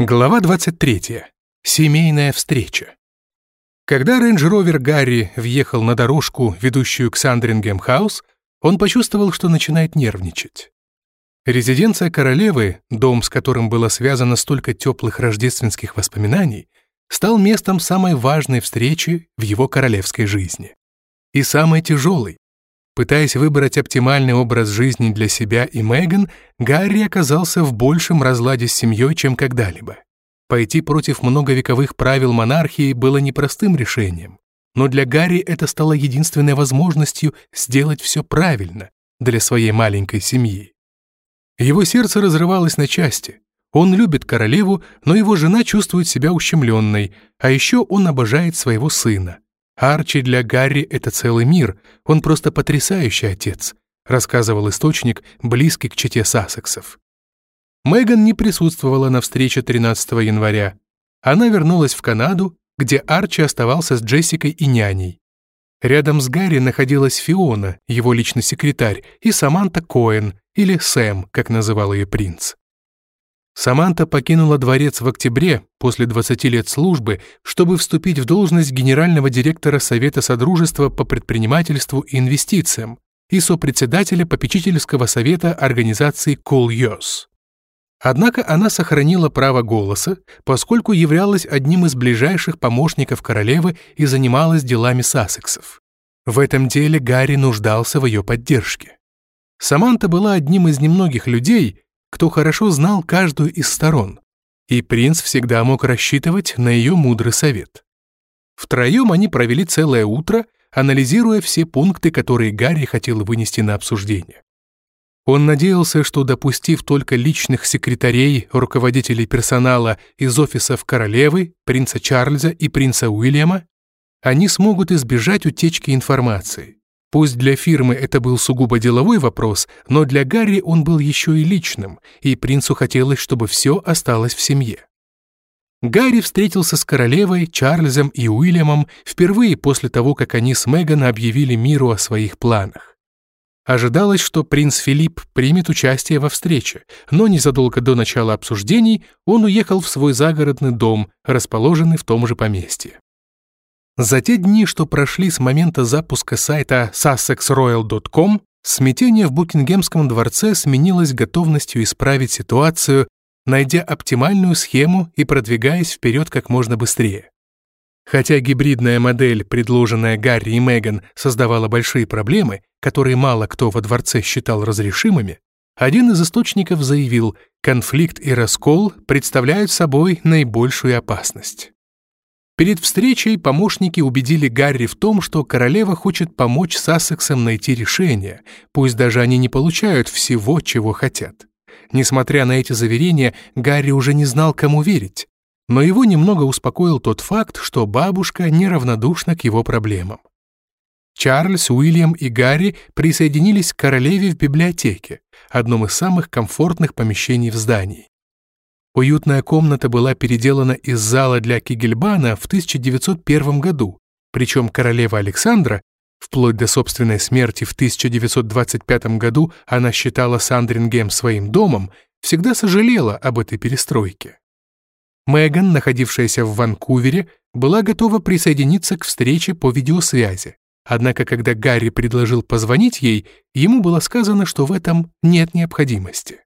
Глава 23. Семейная встреча. Когда Range Rover Гарри въехал на дорожку, ведущую к Сандрингем-хаус, он почувствовал, что начинает нервничать. Резиденция королевы, дом, с которым было связано столько теплых рождественских воспоминаний, стал местом самой важной встречи в его королевской жизни. И самой тяжелой, Пытаясь выбрать оптимальный образ жизни для себя и Меган, Гарри оказался в большем разладе с семьей, чем когда-либо. Пойти против многовековых правил монархии было непростым решением, но для Гарри это стало единственной возможностью сделать все правильно для своей маленькой семьи. Его сердце разрывалось на части. Он любит королеву, но его жена чувствует себя ущемленной, а еще он обожает своего сына. Арчи для Гарри — это целый мир, он просто потрясающий отец, рассказывал источник, близкий к чете Сассексов. Меган не присутствовала на встрече 13 января. Она вернулась в Канаду, где Арчи оставался с Джессикой и няней. Рядом с Гарри находилась Фиона, его личный секретарь, и Саманта Коэн, или Сэм, как называл ее принц. Саманта покинула дворец в октябре, после 20 лет службы, чтобы вступить в должность генерального директора Совета Содружества по предпринимательству и инвестициям и сопредседателя попечительского совета организации Кол-Йос. Однако она сохранила право голоса, поскольку являлась одним из ближайших помощников королевы и занималась делами сассексов. В этом деле Гарри нуждался в ее поддержке. Саманта была одним из немногих людей, кто хорошо знал каждую из сторон, и принц всегда мог рассчитывать на ее мудрый совет. Втроем они провели целое утро, анализируя все пункты, которые Гарри хотел вынести на обсуждение. Он надеялся, что, допустив только личных секретарей, руководителей персонала из офисов королевы, принца Чарльза и принца Уильяма, они смогут избежать утечки информации. Пусть для фирмы это был сугубо деловой вопрос, но для Гарри он был еще и личным, и принцу хотелось, чтобы все осталось в семье. Гарри встретился с королевой, Чарльзом и Уильямом впервые после того, как они с Меган объявили миру о своих планах. Ожидалось, что принц Филипп примет участие во встрече, но незадолго до начала обсуждений он уехал в свой загородный дом, расположенный в том же поместье. За те дни, что прошли с момента запуска сайта sussexroyal.com, смятение в Букингемском дворце сменилось готовностью исправить ситуацию, найдя оптимальную схему и продвигаясь вперед как можно быстрее. Хотя гибридная модель, предложенная Гарри и Меган, создавала большие проблемы, которые мало кто во дворце считал разрешимыми, один из источников заявил, конфликт и раскол представляют собой наибольшую опасность. Перед встречей помощники убедили Гарри в том, что королева хочет помочь Сассексам найти решение, пусть даже они не получают всего, чего хотят. Несмотря на эти заверения, Гарри уже не знал, кому верить. Но его немного успокоил тот факт, что бабушка неравнодушна к его проблемам. Чарльз, Уильям и Гарри присоединились к королеве в библиотеке, одном из самых комфортных помещений в здании. Уютная комната была переделана из зала для Кигельбана в 1901 году, причем королева Александра, вплоть до собственной смерти в 1925 году она считала Сандрингем своим домом, всегда сожалела об этой перестройке. Меган, находившаяся в Ванкувере, была готова присоединиться к встрече по видеосвязи. Однако, когда Гарри предложил позвонить ей, ему было сказано, что в этом нет необходимости.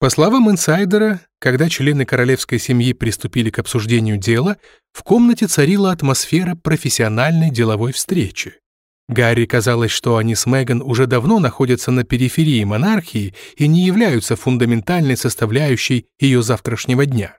По словам инсайдера, когда члены королевской семьи приступили к обсуждению дела, в комнате царила атмосфера профессиональной деловой встречи. Гарри казалось, что они с Меган уже давно находятся на периферии монархии и не являются фундаментальной составляющей ее завтрашнего дня.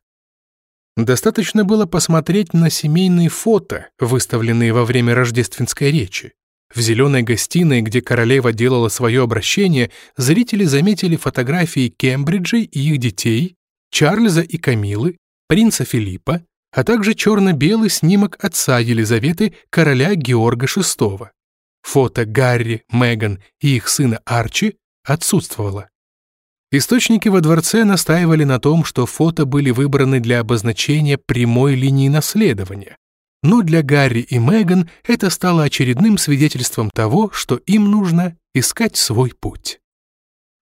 Достаточно было посмотреть на семейные фото, выставленные во время рождественской речи. В зеленой гостиной, где королева делала свое обращение, зрители заметили фотографии Кембриджей и их детей, Чарльза и Камилы, принца Филиппа, а также черно-белый снимок отца Елизаветы, короля Георга VI. Фото Гарри, Меган и их сына Арчи отсутствовало. Источники во дворце настаивали на том, что фото были выбраны для обозначения прямой линии наследования, но для Гарри и Меган это стало очередным свидетельством того, что им нужно искать свой путь.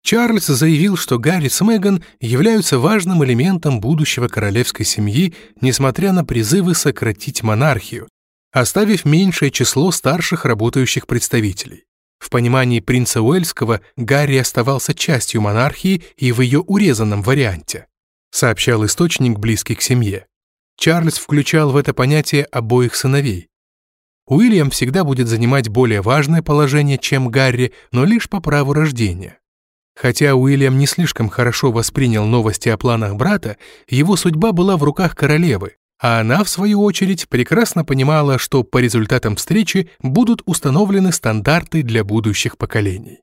Чарльз заявил, что Гарри с Меган являются важным элементом будущего королевской семьи, несмотря на призывы сократить монархию, оставив меньшее число старших работающих представителей. В понимании принца Уэльского Гарри оставался частью монархии и в ее урезанном варианте, сообщал источник, близкий к семье. Чарльз включал в это понятие обоих сыновей. Уильям всегда будет занимать более важное положение, чем Гарри, но лишь по праву рождения. Хотя Уильям не слишком хорошо воспринял новости о планах брата, его судьба была в руках королевы, а она, в свою очередь, прекрасно понимала, что по результатам встречи будут установлены стандарты для будущих поколений.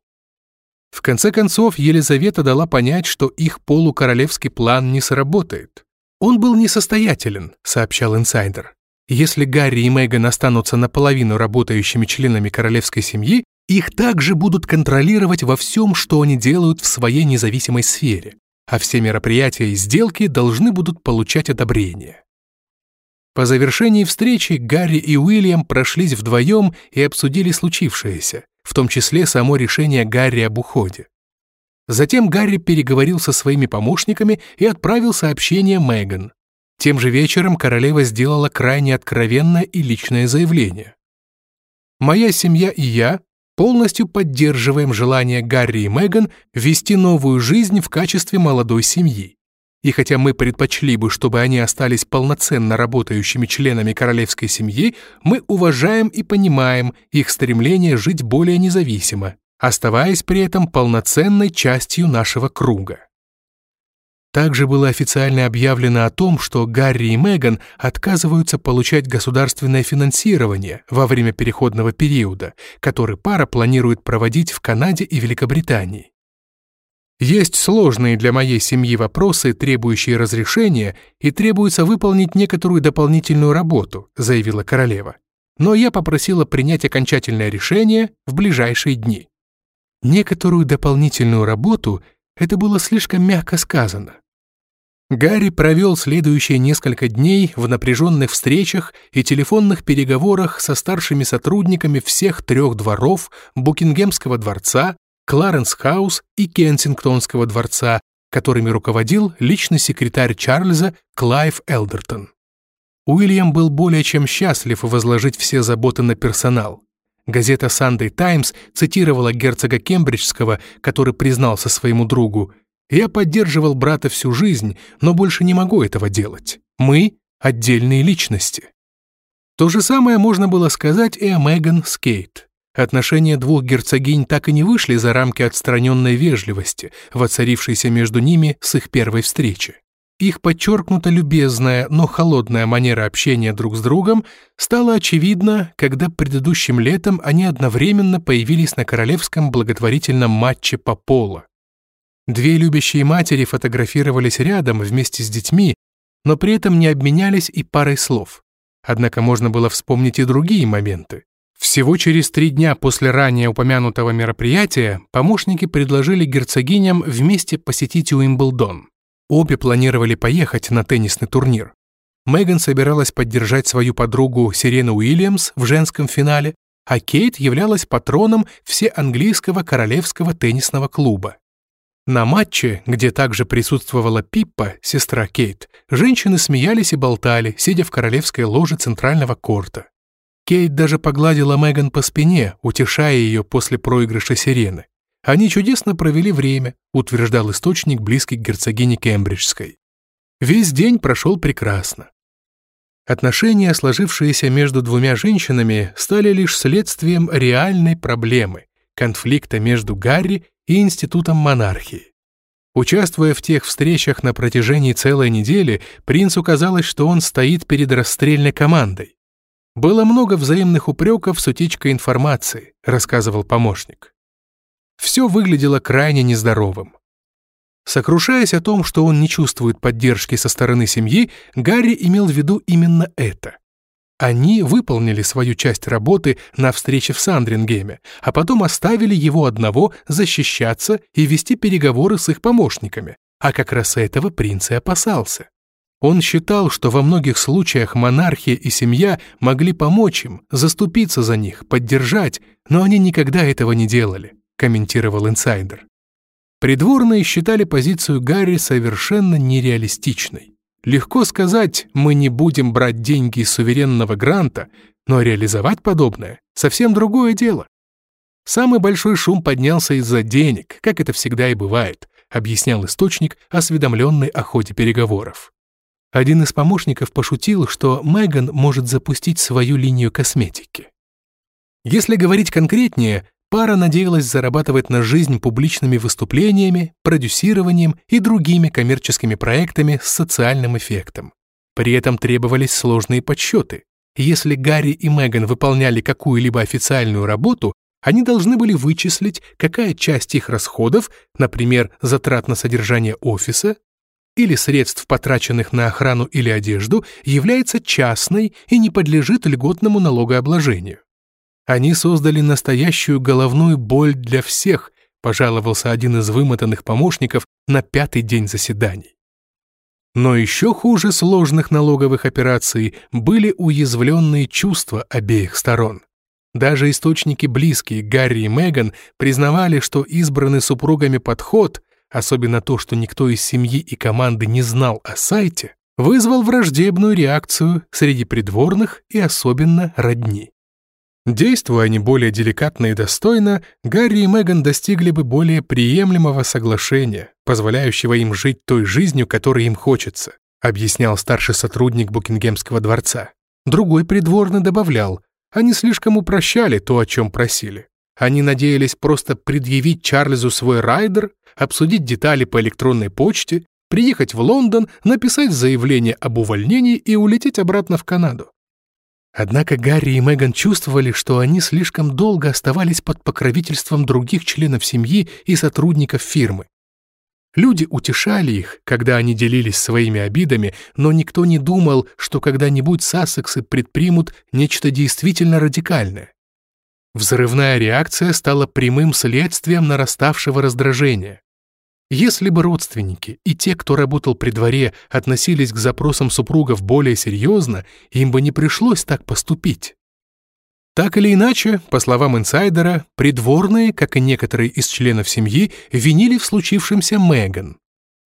В конце концов, Елизавета дала понять, что их полукоролевский план не сработает. «Он был несостоятелен», — сообщал инсайдер. «Если Гарри и Меган останутся наполовину работающими членами королевской семьи, их также будут контролировать во всем, что они делают в своей независимой сфере, а все мероприятия и сделки должны будут получать одобрение. По завершении встречи Гарри и Уильям прошлись вдвоем и обсудили случившееся, в том числе само решение Гарри об уходе. Затем Гарри переговорил со своими помощниками и отправил сообщение Меган. Тем же вечером королева сделала крайне откровенное и личное заявление. «Моя семья и я полностью поддерживаем желание Гарри и Меган вести новую жизнь в качестве молодой семьи. И хотя мы предпочли бы, чтобы они остались полноценно работающими членами королевской семьи, мы уважаем и понимаем их стремление жить более независимо, оставаясь при этом полноценной частью нашего круга. Также было официально объявлено о том, что Гарри и Меган отказываются получать государственное финансирование во время переходного периода, который пара планирует проводить в Канаде и Великобритании. Есть сложные для моей семьи вопросы, требующие разрешения, и требуется выполнить некоторую дополнительную работу», заявила королева. «Но я попросила принять окончательное решение в ближайшие дни». Некоторую дополнительную работу – это было слишком мягко сказано. Гарри провел следующие несколько дней в напряженных встречах и телефонных переговорах со старшими сотрудниками всех трех дворов Букингемского дворца, Кларенс-хаус и Кенсингтонского дворца, которыми руководил личный секретарь Чарльза Клайв Элдертон. Уильям был более чем счастлив возложить все заботы на персонал. Газета Sunday Times цитировала герцога Кембриджского, который признался своему другу, «Я поддерживал брата всю жизнь, но больше не могу этого делать. Мы — отдельные личности». То же самое можно было сказать и о Меган с Кейт. Отношения двух герцогинь так и не вышли за рамки отстраненной вежливости, воцарившейся между ними с их первой встречи. Их подчеркнуто любезная, но холодная манера общения друг с другом стала очевидна, когда предыдущим летом они одновременно появились на королевском благотворительном матче по поло. Две любящие матери фотографировались рядом вместе с детьми, но при этом не обменялись и парой слов. Однако можно было вспомнить и другие моменты. Всего через три дня после ранее упомянутого мероприятия помощники предложили герцогиням вместе посетить Уимблдон. Обе планировали поехать на теннисный турнир. Меган собиралась поддержать свою подругу Сирену Уильямс в женском финале, а Кейт являлась патроном всеанглийского королевского теннисного клуба. На матче, где также присутствовала Пиппа, сестра Кейт, женщины смеялись и болтали, сидя в королевской ложе центрального корта. Кейт даже погладила Меган по спине, утешая ее после проигрыша сирены. Они чудесно провели время, утверждал источник, близкий к герцогине Кембриджской. Весь день прошел прекрасно. Отношения, сложившиеся между двумя женщинами, стали лишь следствием реальной проблемы – конфликта между Гарри и Институтом монархии. Участвуя в тех встречах на протяжении целой недели, принцу казалось, что он стоит перед расстрельной командой. «Было много взаимных упреков с утечкой информации», — рассказывал помощник. Все выглядело крайне нездоровым. Сокрушаясь о том, что он не чувствует поддержки со стороны семьи, Гарри имел в виду именно это. Они выполнили свою часть работы на встрече в Сандрингеме, а потом оставили его одного защищаться и вести переговоры с их помощниками, а как раз этого принц и опасался. Он считал, что во многих случаях монархия и семья могли помочь им, заступиться за них, поддержать, но они никогда этого не делали, комментировал инсайдер. Придворные считали позицию Гарри совершенно нереалистичной. Легко сказать, мы не будем брать деньги из суверенного гранта, но реализовать подобное — совсем другое дело. Самый большой шум поднялся из-за денег, как это всегда и бывает, объяснял источник, осведомленный о ходе переговоров. Один из помощников пошутил, что Меган может запустить свою линию косметики. Если говорить конкретнее, пара надеялась зарабатывать на жизнь публичными выступлениями, продюсированием и другими коммерческими проектами с социальным эффектом. При этом требовались сложные подсчеты. Если Гарри и Меган выполняли какую-либо официальную работу, они должны были вычислить, какая часть их расходов, например, затрат на содержание офиса, или средств, потраченных на охрану или одежду, является частной и не подлежит льготному налогообложению. Они создали настоящую головную боль для всех, пожаловался один из вымотанных помощников на пятый день заседаний. Но еще хуже сложных налоговых операций были уязвленные чувства обеих сторон. Даже источники близкие Гарри и Меган признавали, что избранный супругами подход особенно то, что никто из семьи и команды не знал о сайте, вызвал враждебную реакцию среди придворных и особенно родни. Действуя они более деликатно и достойно, Гарри и Меган достигли бы более приемлемого соглашения, позволяющего им жить той жизнью, которой им хочется, объяснял старший сотрудник Букингемского дворца. Другой придворный добавлял, они слишком упрощали то, о чем просили. Они надеялись просто предъявить Чарльзу свой райдер, обсудить детали по электронной почте, приехать в Лондон, написать заявление об увольнении и улететь обратно в Канаду. Однако Гарри и Меган чувствовали, что они слишком долго оставались под покровительством других членов семьи и сотрудников фирмы. Люди утешали их, когда они делились своими обидами, но никто не думал, что когда-нибудь Сассексы предпримут нечто действительно радикальное. Взрывная реакция стала прямым следствием нараставшего раздражения. Если бы родственники и те, кто работал при дворе, относились к запросам супругов более серьезно, им бы не пришлось так поступить. Так или иначе, по словам инсайдера, придворные, как и некоторые из членов семьи, винили в случившемся Меган.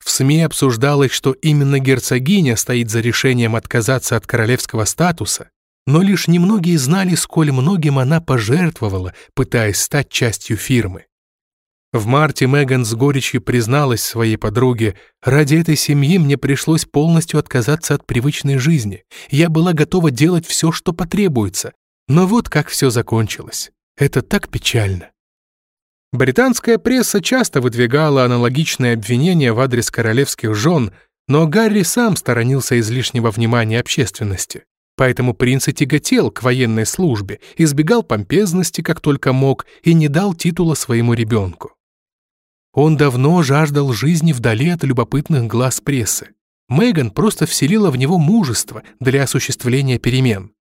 В СМИ обсуждалось, что именно герцогиня стоит за решением отказаться от королевского статуса, но лишь немногие знали, сколь многим она пожертвовала, пытаясь стать частью фирмы. В марте Меган с горечью призналась своей подруге, «Ради этой семьи мне пришлось полностью отказаться от привычной жизни. Я была готова делать все, что потребуется. Но вот как все закончилось. Это так печально». Британская пресса часто выдвигала аналогичные обвинения в адрес королевских жен, но Гарри сам сторонился излишнего внимания общественности. Поэтому принц и тяготел к военной службе, избегал помпезности как только мог и не дал титула своему ребенку. Он давно жаждал жизни вдали от любопытных глаз прессы. Меган просто вселила в него мужество для осуществления перемен.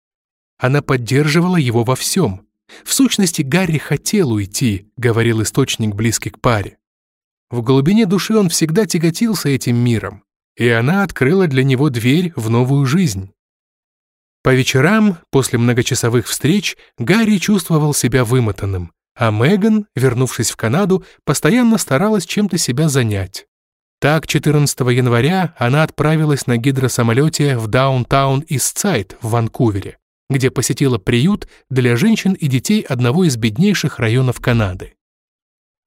Она поддерживала его во всем. В сущности, Гарри хотел уйти, говорил источник, близкий к паре. В глубине души он всегда тяготился этим миром, и она открыла для него дверь в новую жизнь. По вечерам, после многочасовых встреч, Гарри чувствовал себя вымотанным, а Меган, вернувшись в Канаду, постоянно старалась чем-то себя занять. Так, 14 января она отправилась на гидросамолете в Даунтаун Истсайд в Ванкувере, где посетила приют для женщин и детей одного из беднейших районов Канады.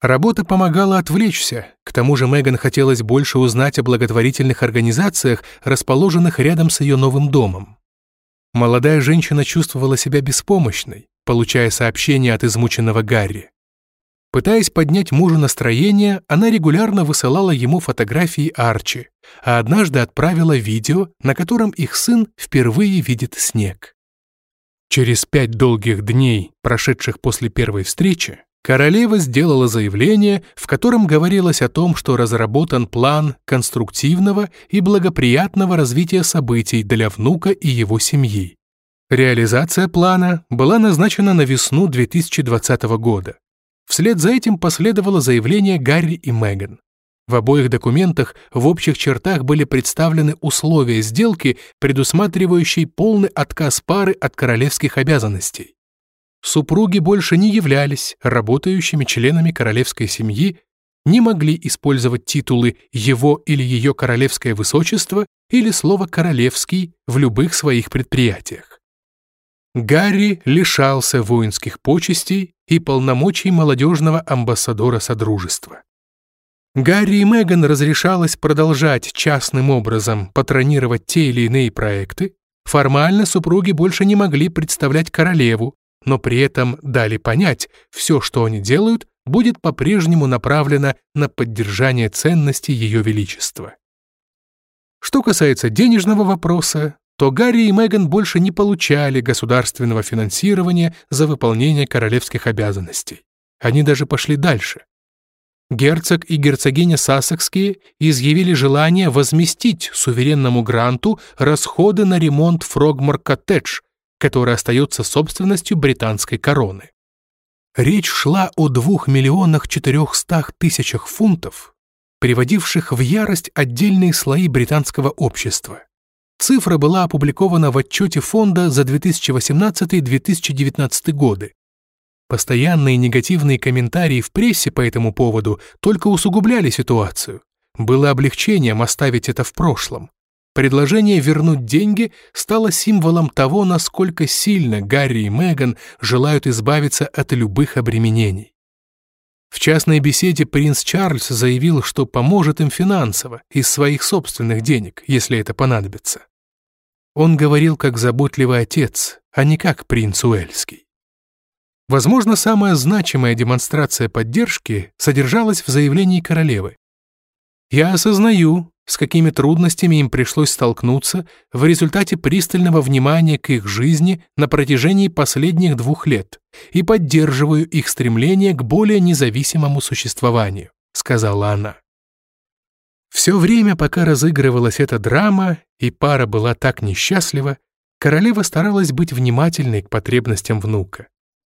Работа помогала отвлечься, к тому же Меган хотелось больше узнать о благотворительных организациях, расположенных рядом с ее новым домом. Молодая женщина чувствовала себя беспомощной, получая сообщения от измученного Гарри. Пытаясь поднять мужу настроение, она регулярно высылала ему фотографии Арчи, а однажды отправила видео, на котором их сын впервые видит снег. Через пять долгих дней, прошедших после первой встречи, королева сделала заявление, в котором говорилось о том, что разработан план конструктивного и благоприятного развития событий для внука и его семьи. Реализация плана была назначена на весну 2020 года. Вслед за этим последовало заявление Гарри и Меган. В обоих документах в общих чертах были представлены условия сделки, предусматривающие полный отказ пары от королевских обязанностей. Супруги больше не являлись работающими членами королевской семьи, не могли использовать титулы «Его» или «Ее королевское высочество» или слово «королевский» в любых своих предприятиях. Гарри лишался воинских почестей и полномочий молодежного амбассадора Содружества. Гарри и Меган разрешалось продолжать частным образом патронировать те или иные проекты, формально супруги больше не могли представлять королеву, но при этом дали понять, все, что они делают, будет по-прежнему направлено на поддержание ценностей Ее Величества. Что касается денежного вопроса, то Гарри и Меган больше не получали государственного финансирования за выполнение королевских обязанностей. Они даже пошли дальше. Герцог и герцогиня Сассекские изъявили желание возместить суверенному гранту расходы на ремонт Фрогмор-коттедж, который остается собственностью британской короны. Речь шла о двух миллионах четырехстах тысячах фунтов, приводивших в ярость отдельные слои британского общества. Цифра была опубликована в отчете фонда за 2018-2019 годы. Постоянные негативные комментарии в прессе по этому поводу только усугубляли ситуацию. Было облегчением оставить это в прошлом. Предложение вернуть деньги стало символом того, насколько сильно Гарри и Меган желают избавиться от любых обременений. В частной беседе принц Чарльз заявил, что поможет им финансово, из своих собственных денег, если это понадобится. Он говорил как заботливый отец, а не как принц Уэльский. Возможно, самая значимая демонстрация поддержки содержалась в заявлении королевы. «Я осознаю, с какими трудностями им пришлось столкнуться в результате пристального внимания к их жизни на протяжении последних двух лет и поддерживаю их стремление к более независимому существованию», — сказала она. Все время, пока разыгрывалась эта драма, и пара была так несчастлива, королева старалась быть внимательной к потребностям внука.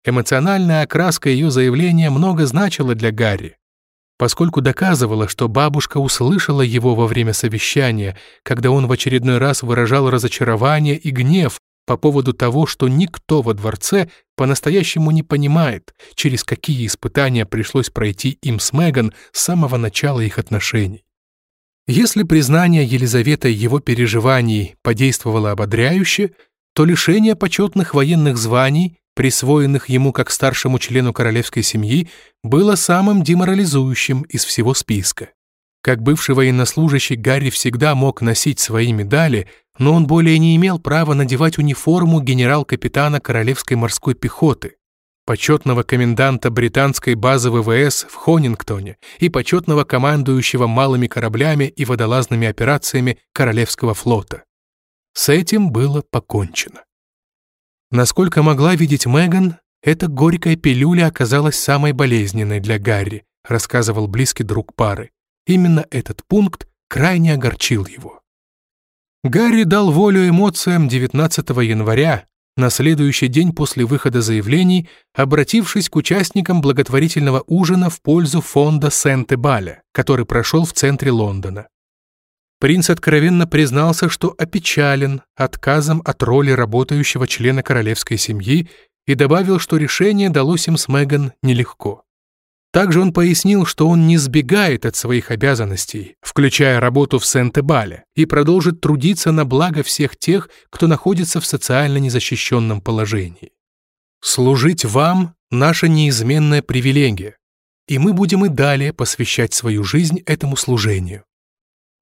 Эмоциональная окраска ее заявления много значила для Гарри поскольку доказывала, что бабушка услышала его во время совещания, когда он в очередной раз выражал разочарование и гнев по поводу того, что никто во дворце по-настоящему не понимает, через какие испытания пришлось пройти им с Меган с самого начала их отношений. Если признание Елизаветой его переживаний подействовало ободряюще, то лишение почетных военных званий присвоенных ему как старшему члену королевской семьи, было самым деморализующим из всего списка. Как бывший военнослужащий Гарри всегда мог носить свои медали, но он более не имел права надевать униформу генерал-капитана Королевской морской пехоты, почетного коменданта британской базы ВВС в Хонингтоне и почетного командующего малыми кораблями и водолазными операциями Королевского флота. С этим было покончено. Насколько могла видеть Меган, эта горькая пилюля оказалась самой болезненной для Гарри, рассказывал близкий друг пары. Именно этот пункт крайне огорчил его. Гарри дал волю эмоциям 19 января, на следующий день после выхода заявлений, обратившись к участникам благотворительного ужина в пользу фонда Сент-Эбаля, который прошел в центре Лондона. Принц откровенно признался, что опечален отказом от роли работающего члена королевской семьи и добавил, что решение далось им с Меган нелегко. Также он пояснил, что он не сбегает от своих обязанностей, включая работу в Сент-Эбале, и продолжит трудиться на благо всех тех, кто находится в социально незащищенном положении. «Служить вам – наша неизменная привилегия, и мы будем и далее посвящать свою жизнь этому служению.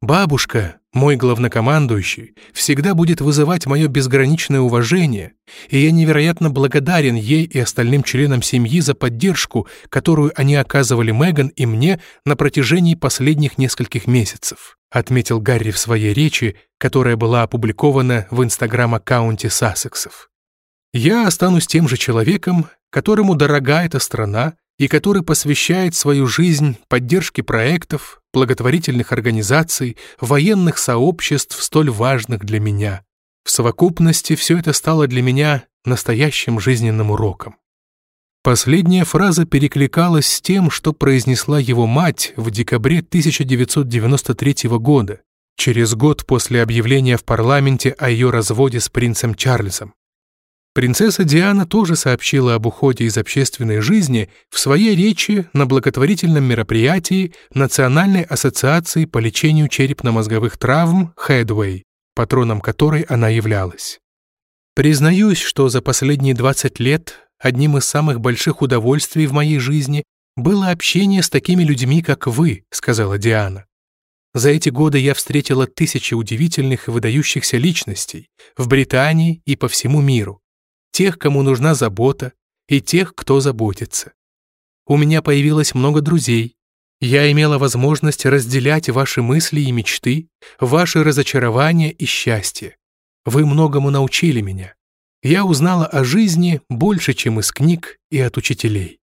Бабушка, мой главнокомандующий, всегда будет вызывать мое безграничное уважение, и я невероятно благодарен ей и остальным членам семьи за поддержку, которую они оказывали Меган и мне на протяжении последних нескольких месяцев», отметил Гарри в своей речи, которая была опубликована в инстаграм-аккаунте Сассексов. «Я останусь тем же человеком, которому дорога эта страна, и который посвящает свою жизнь поддержке проектов, благотворительных организаций, военных сообществ, столь важных для меня. В совокупности все это стало для меня настоящим жизненным уроком. Последняя фраза перекликалась с тем, что произнесла его мать в декабре 1993 года, через год после объявления в парламенте о ее разводе с принцем Чарльзом. Принцесса Диана тоже сообщила об уходе из общественной жизни в своей речи на благотворительном мероприятии Национальной ассоциации по лечению черепно-мозговых травм Headway, патроном которой она являлась. «Признаюсь, что за последние 20 лет одним из самых больших удовольствий в моей жизни было общение с такими людьми, как вы», — сказала Диана. За эти годы я встретила тысячи удивительных и выдающихся личностей в Британии и по всему миру тех, кому нужна забота, и тех, кто заботится. У меня появилось много друзей. Я имела возможность разделять ваши мысли и мечты, ваши разочарования и счастье. Вы многому научили меня. Я узнала о жизни больше, чем из книг и от учителей.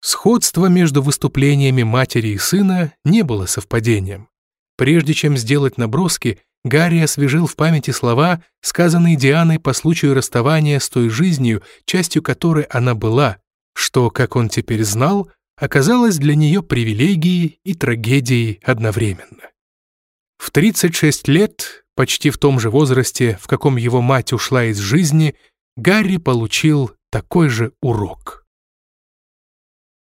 Сходство между выступлениями матери и сына не было совпадением. Прежде чем сделать наброски, Гарри освежил в памяти слова, сказанные Дианой по случаю расставания с той жизнью, частью которой она была, что, как он теперь знал, оказалось для нее привилегией и трагедией одновременно. В 36 лет, почти в том же возрасте, в каком его мать ушла из жизни, Гарри получил такой же урок.